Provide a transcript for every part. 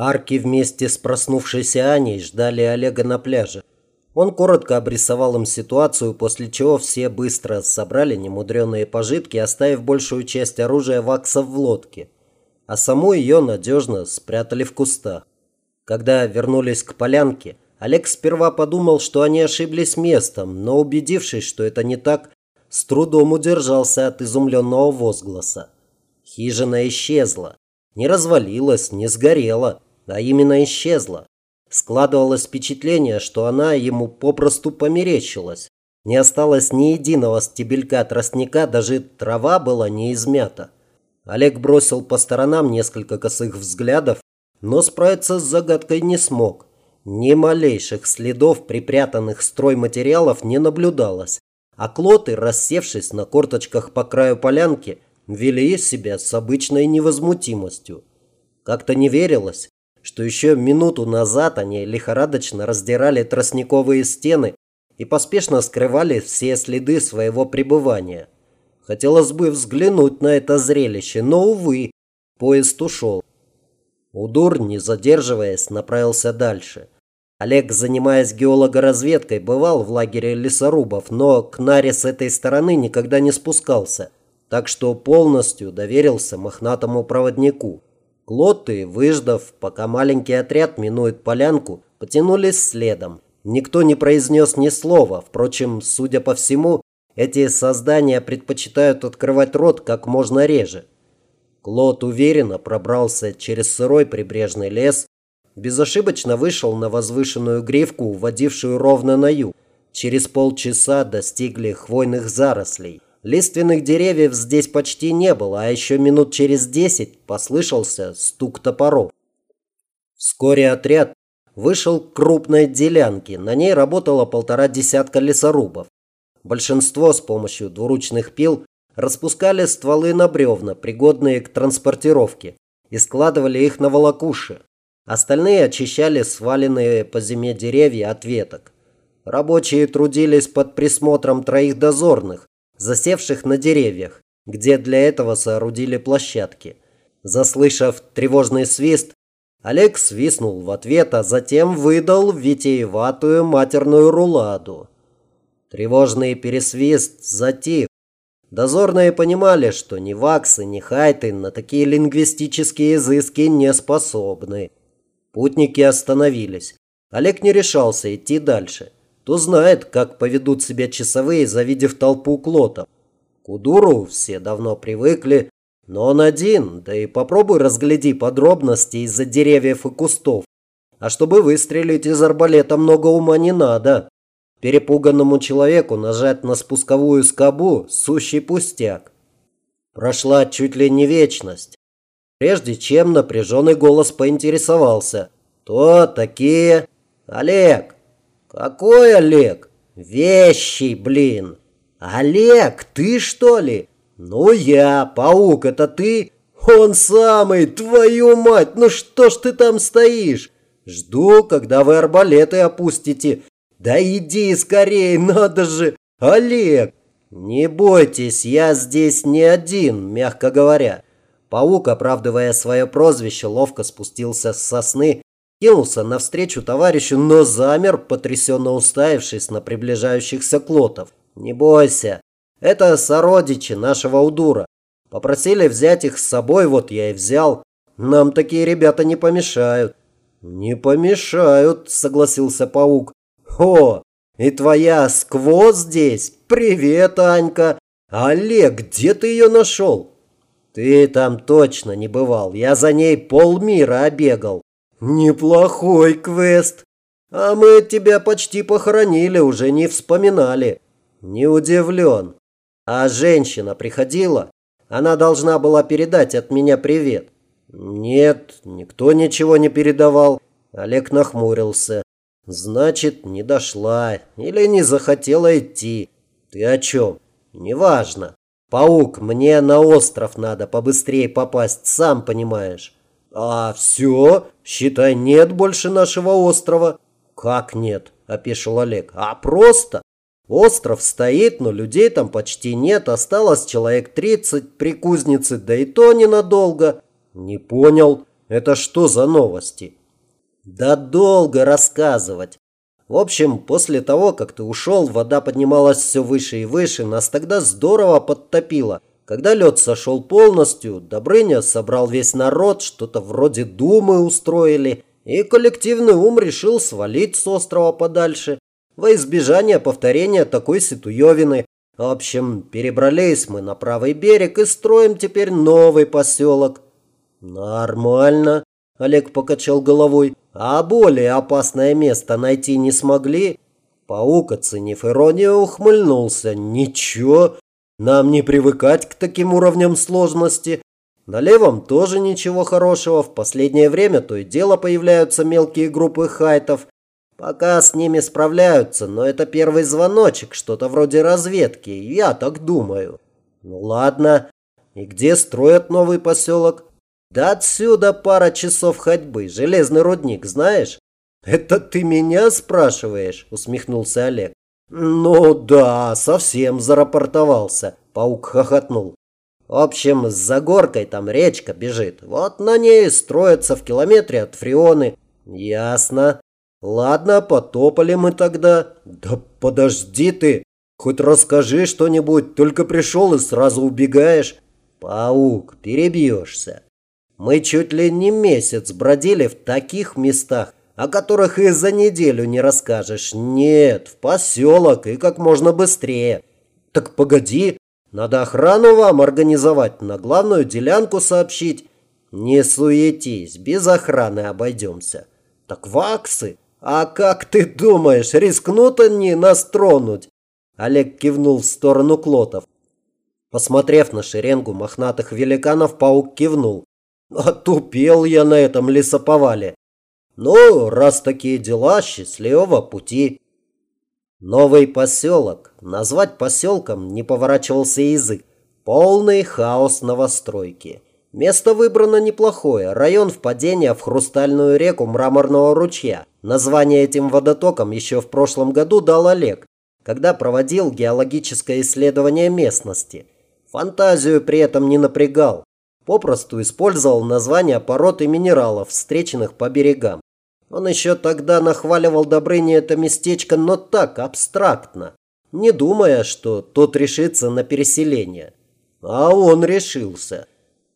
Арки вместе с проснувшейся Аней ждали Олега на пляже. Он коротко обрисовал им ситуацию, после чего все быстро собрали немудреные пожитки, оставив большую часть оружия вакса в лодке. А саму ее надежно спрятали в кустах. Когда вернулись к полянке, Олег сперва подумал, что они ошиблись местом, но убедившись, что это не так, с трудом удержался от изумленного возгласа. Хижина исчезла. Не развалилась, не сгорела а именно исчезла. Складывалось впечатление, что она ему попросту померещилась. Не осталось ни единого стебелька тростника, даже трава была не измята. Олег бросил по сторонам несколько косых взглядов, но справиться с загадкой не смог. Ни малейших следов припрятанных стройматериалов не наблюдалось, а клоты, рассевшись на корточках по краю полянки, вели себя с обычной невозмутимостью. Как-то не верилось, что еще минуту назад они лихорадочно раздирали тростниковые стены и поспешно скрывали все следы своего пребывания. Хотелось бы взглянуть на это зрелище, но, увы, поезд ушел. Удур, не задерживаясь, направился дальше. Олег, занимаясь геологоразведкой, бывал в лагере лесорубов, но к Наре с этой стороны никогда не спускался, так что полностью доверился мохнатому проводнику. Клоты, выждав, пока маленький отряд минует полянку, потянулись следом. Никто не произнес ни слова. Впрочем, судя по всему, эти создания предпочитают открывать рот как можно реже. Клод уверенно пробрался через сырой прибрежный лес, безошибочно вышел на возвышенную гривку, уводившую ровно на юг. Через полчаса достигли хвойных зарослей. Лиственных деревьев здесь почти не было, а еще минут через десять послышался стук топоров. Вскоре отряд вышел к крупной делянке. На ней работало полтора десятка лесорубов. Большинство с помощью двуручных пил распускали стволы на бревна, пригодные к транспортировке, и складывали их на волокуши. Остальные очищали сваленные по зиме деревья от веток. Рабочие трудились под присмотром троих дозорных, засевших на деревьях, где для этого соорудили площадки. Заслышав тревожный свист, Олег свистнул в ответ, а затем выдал витиеватую матерную руладу. Тревожный пересвист затих. Дозорные понимали, что ни Ваксы, ни Хайты на такие лингвистические изыски не способны. Путники остановились. Олег не решался идти дальше. Кто знает, как поведут себя часовые, завидев толпу клотов. К Удуру все давно привыкли, но он один, да и попробуй разгляди подробности из-за деревьев и кустов. А чтобы выстрелить из арбалета, много ума не надо. Перепуганному человеку нажать на спусковую скобу – сущий пустяк. Прошла чуть ли не вечность. Прежде чем напряженный голос поинтересовался. «То такие...» «Олег, «Какой Олег?» «Вещий, блин!» «Олег, ты что ли?» «Ну я, паук, это ты?» «Он самый, твою мать, ну что ж ты там стоишь?» «Жду, когда вы арбалеты опустите». «Да иди скорее, надо же! Олег!» «Не бойтесь, я здесь не один, мягко говоря». Паук, оправдывая свое прозвище, ловко спустился с сосны Кинулся навстречу товарищу, но замер, потрясенно уставившись на приближающихся клотов. «Не бойся, это сородичи нашего удура. Попросили взять их с собой, вот я и взял. Нам такие ребята не помешают». «Не помешают», — согласился паук. «О, и твоя сквоз здесь? Привет, Анька! Олег, где ты ее нашел?» «Ты там точно не бывал. Я за ней полмира обегал. «Неплохой квест. А мы тебя почти похоронили, уже не вспоминали». «Не удивлен. А женщина приходила? Она должна была передать от меня привет». «Нет, никто ничего не передавал». Олег нахмурился. «Значит, не дошла или не захотела идти. Ты о чем? Неважно. Паук, мне на остров надо побыстрее попасть, сам понимаешь». «А все? Считай, нет больше нашего острова». «Как нет?» – опешил Олег. «А просто. Остров стоит, но людей там почти нет. Осталось человек 30 при кузнице, да и то ненадолго». «Не понял. Это что за новости? Да долго рассказывать. В общем, после того, как ты ушел, вода поднималась все выше и выше, нас тогда здорово подтопило. Когда лед сошел полностью, Добрыня собрал весь народ, что-то вроде думы устроили, и коллективный ум решил свалить с острова подальше, во избежание повторения такой ситуевины. В общем, перебрались мы на правый берег и строим теперь новый поселок. Нормально, Олег покачал головой. А более опасное место найти не смогли? Паук, оценив иронию, ухмыльнулся. Ничего, нам не привыкать к таким уровням сложности. На левом тоже ничего хорошего. В последнее время то и дело появляются мелкие группы хайтов. Пока с ними справляются, но это первый звоночек, что-то вроде разведки, я так думаю. Ну ладно, и где строят новый поселок? Да отсюда пара часов ходьбы, железный рудник, знаешь? Это ты меня спрашиваешь? Усмехнулся Олег. Ну да, совсем зарапортовался, паук хохотнул. В общем, с горкой там речка бежит. Вот на ней строятся в километре от Фрионы. Ясно. Ладно, потопали мы тогда. Да подожди ты. Хоть расскажи что-нибудь, только пришел и сразу убегаешь. Паук, перебьешься. Мы чуть ли не месяц бродили в таких местах, о которых и за неделю не расскажешь. Нет, в поселок и как можно быстрее. Так погоди, надо охрану вам организовать, на главную делянку сообщить. Не суетись, без охраны обойдемся. Так ваксы? А как ты думаешь, рискнут они нас тронуть? Олег кивнул в сторону клотов. Посмотрев на шеренгу мохнатых великанов, паук кивнул. Отупел я на этом лесоповале. Ну, раз такие дела, счастливого пути. Новый поселок. Назвать поселком не поворачивался язык. Полный хаос новостройки. Место выбрано неплохое. Район впадения в хрустальную реку Мраморного ручья. Название этим водотоком еще в прошлом году дал Олег, когда проводил геологическое исследование местности. Фантазию при этом не напрягал попросту использовал названия пород и минералов, встреченных по берегам. Он еще тогда нахваливал Добрыне это местечко, но так, абстрактно, не думая, что тот решится на переселение. А он решился.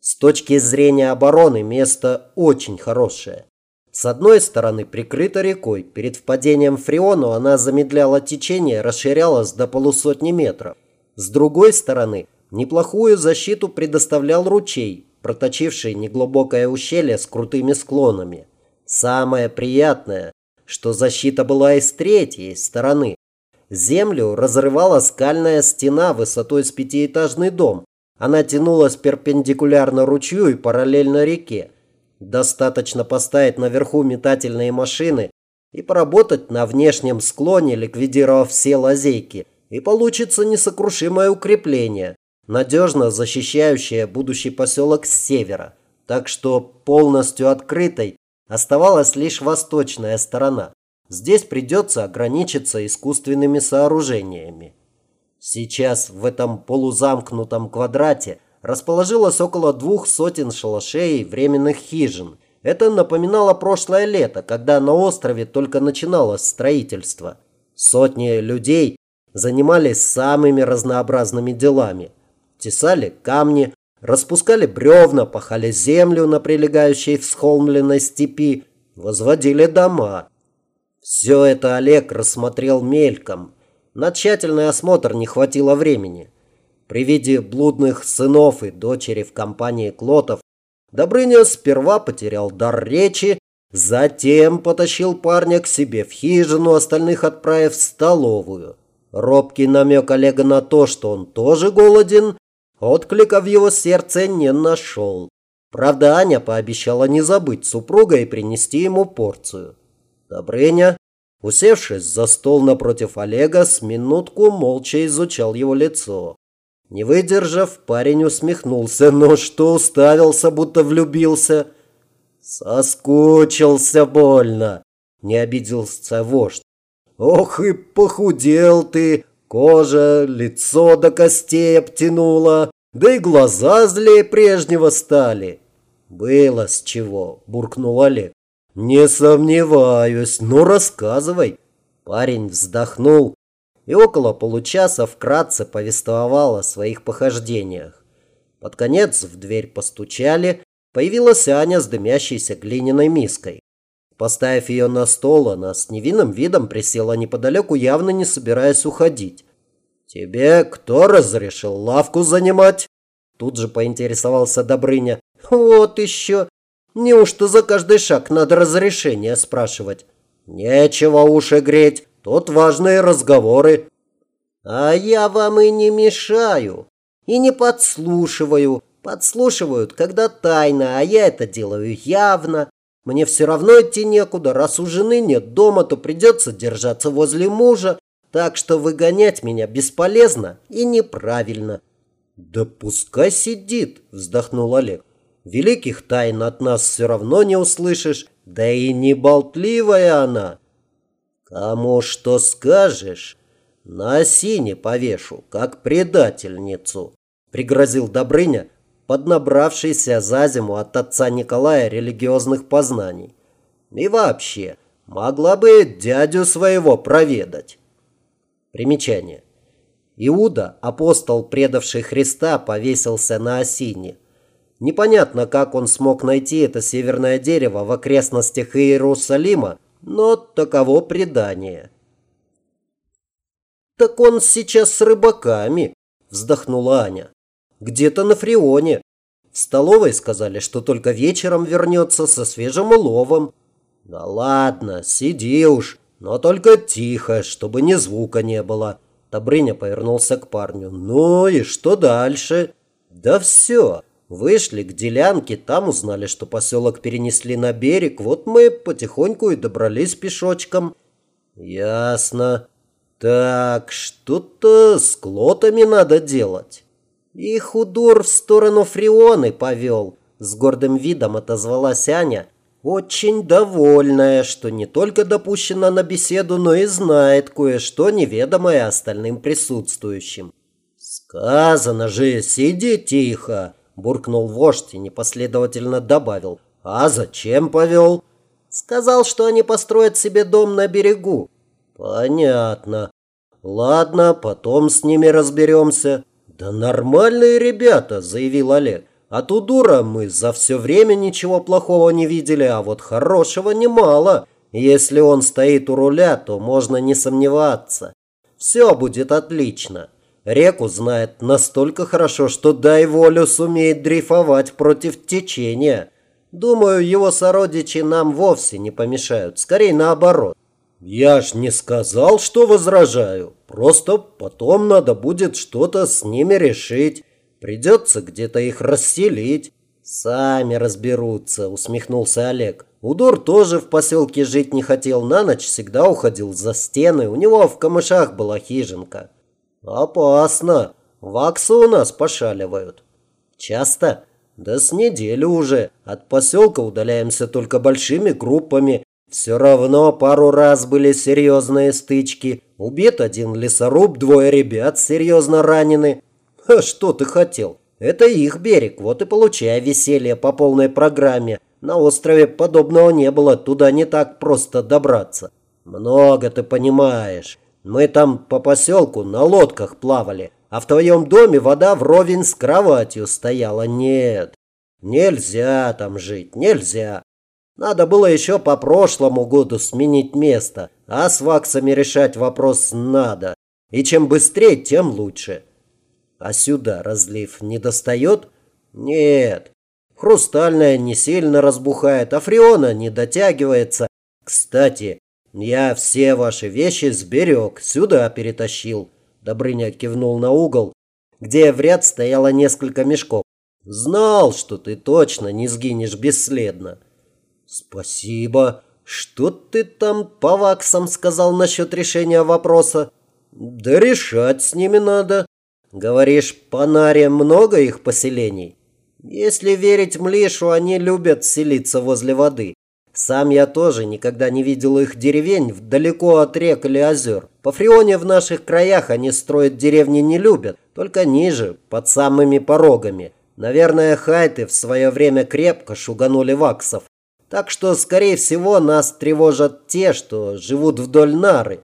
С точки зрения обороны место очень хорошее. С одной стороны прикрыто рекой, перед впадением Фриону она замедляла течение, расширялась до полусотни метров. С другой стороны Неплохую защиту предоставлял ручей, проточивший неглубокое ущелье с крутыми склонами. Самое приятное, что защита была и с третьей стороны. Землю разрывала скальная стена высотой с пятиэтажный дом. Она тянулась перпендикулярно ручью и параллельно реке. Достаточно поставить наверху метательные машины и поработать на внешнем склоне, ликвидировав все лазейки, и получится несокрушимое укрепление надежно защищающая будущий поселок с севера, так что полностью открытой оставалась лишь восточная сторона. Здесь придется ограничиться искусственными сооружениями. Сейчас в этом полузамкнутом квадрате расположилось около двух сотен шалашей и временных хижин. Это напоминало прошлое лето, когда на острове только начиналось строительство. Сотни людей занимались самыми разнообразными делами – тесали камни, распускали бревна, пахали землю на прилегающей всхолмленной степи, возводили дома. Все это Олег рассмотрел мельком. На тщательный осмотр не хватило времени. При виде блудных сынов и дочери в компании Клотов Добрыня сперва потерял дар речи, затем потащил парня к себе в хижину, остальных отправив в столовую. Робкий намек Олега на то, что он тоже голоден, Отклика в его сердце не нашел. Правда, Аня пообещала не забыть супруга и принести ему порцию. Добрыня, усевшись за стол напротив Олега, с минутку молча изучал его лицо. Не выдержав, парень усмехнулся, но что уставился, будто влюбился. Соскучился больно, не обиделся вождь. Ох и похудел ты, Кожа, лицо до костей обтянуло, да и глаза злее прежнего стали. «Было с чего», – буркнул Олег. «Не сомневаюсь, но рассказывай». Парень вздохнул и около получаса вкратце повествовал о своих похождениях. Под конец в дверь постучали, появилась Аня с дымящейся глиняной миской. Поставив ее на стол, она с невинным видом присела неподалеку, явно не собираясь уходить. «Тебе кто разрешил лавку занимать?» Тут же поинтересовался Добрыня. «Вот еще! Неужто за каждый шаг надо разрешение спрашивать?» «Нечего уши греть, тут важные разговоры». «А я вам и не мешаю, и не подслушиваю. Подслушивают, когда тайно, а я это делаю явно. Мне все равно идти некуда, раз у жены нет дома, то придется держаться возле мужа, так что выгонять меня бесполезно и неправильно». «Да пускай сидит», – вздохнул Олег. «Великих тайн от нас все равно не услышишь, да и не болтливая она». «Кому что скажешь, на осине повешу, как предательницу», – пригрозил Добрыня, поднабравшийся за зиму от отца Николая религиозных познаний. «И вообще, могла бы дядю своего проведать». Примечание. Иуда, апостол, предавший Христа, повесился на осине. Непонятно, как он смог найти это северное дерево в окрестностях Иерусалима, но таково предание. «Так он сейчас с рыбаками», – вздохнула Аня. «Где-то на Фрионе. В столовой сказали, что только вечером вернется со свежим уловом». «Да ладно, сиди уж, но только тихо, чтобы ни звука не было». Добрыня повернулся к парню. «Ну и что дальше?» «Да все. Вышли к делянке, там узнали, что поселок перенесли на берег. Вот мы потихоньку и добрались пешочком». «Ясно. Так, что-то с клотами надо делать». «И худор в сторону Фрионы повел», — с гордым видом отозвалась Аня, очень довольная, что не только допущена на беседу, но и знает кое-что неведомое остальным присутствующим. «Сказано же, сиди тихо!» – буркнул вождь и непоследовательно добавил. «А зачем повел?» «Сказал, что они построят себе дом на берегу». «Понятно. Ладно, потом с ними разберемся». «Да нормальные ребята», – заявил Олег. От Удура мы за все время ничего плохого не видели, а вот хорошего немало. Если он стоит у руля, то можно не сомневаться. Все будет отлично. Реку знает настолько хорошо, что дай волю сумеет дрейфовать против течения. Думаю, его сородичи нам вовсе не помешают, скорее наоборот. Я ж не сказал, что возражаю. Просто потом надо будет что-то с ними решить. Придется где-то их расселить. Сами разберутся, усмехнулся Олег. Удор тоже в поселке жить не хотел, на ночь всегда уходил за стены. У него в камышах была хижинка. Опасно. Ваксы у нас пошаливают. Часто? Да с неделю уже. От поселка удаляемся только большими группами. Все равно пару раз были серьезные стычки. Убит один лесоруб, двое ребят серьезно ранены. А что ты хотел? Это их берег, вот и получай веселье по полной программе. На острове подобного не было, туда не так просто добраться. Много ты понимаешь. Мы там по поселку на лодках плавали, а в твоем доме вода вровень с кроватью стояла. Нет, нельзя там жить, нельзя. Надо было еще по прошлому году сменить место, а с ваксами решать вопрос надо. И чем быстрее, тем лучше. А сюда разлив не достает? Нет. Хрустальная не сильно разбухает, а фреона не дотягивается. Кстати, я все ваши вещи сберег, сюда перетащил. Добрыня кивнул на угол, где в ряд стояло несколько мешков. Знал, что ты точно не сгинешь бесследно. Спасибо. Что ты там по ваксам сказал насчет решения вопроса? Да решать с ними надо. Говоришь, по Наре много их поселений? Если верить Млишу, они любят селиться возле воды. Сам я тоже никогда не видел их деревень далеко от рек или озер. По Фрионе в наших краях они строить деревни не любят, только ниже, под самыми порогами. Наверное, хайты в свое время крепко шуганули ваксов. Так что, скорее всего, нас тревожат те, что живут вдоль нары.